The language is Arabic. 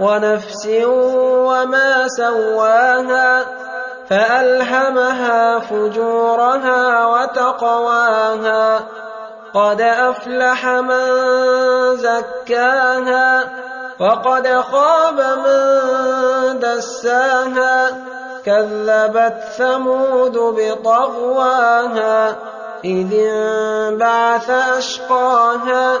ونفس وما سواها فألهمها فجورها وتقواها قد أفلح من زكاها وقد خاب من دساها كذبت ثمود بطغواها إذ انبعث أشقاها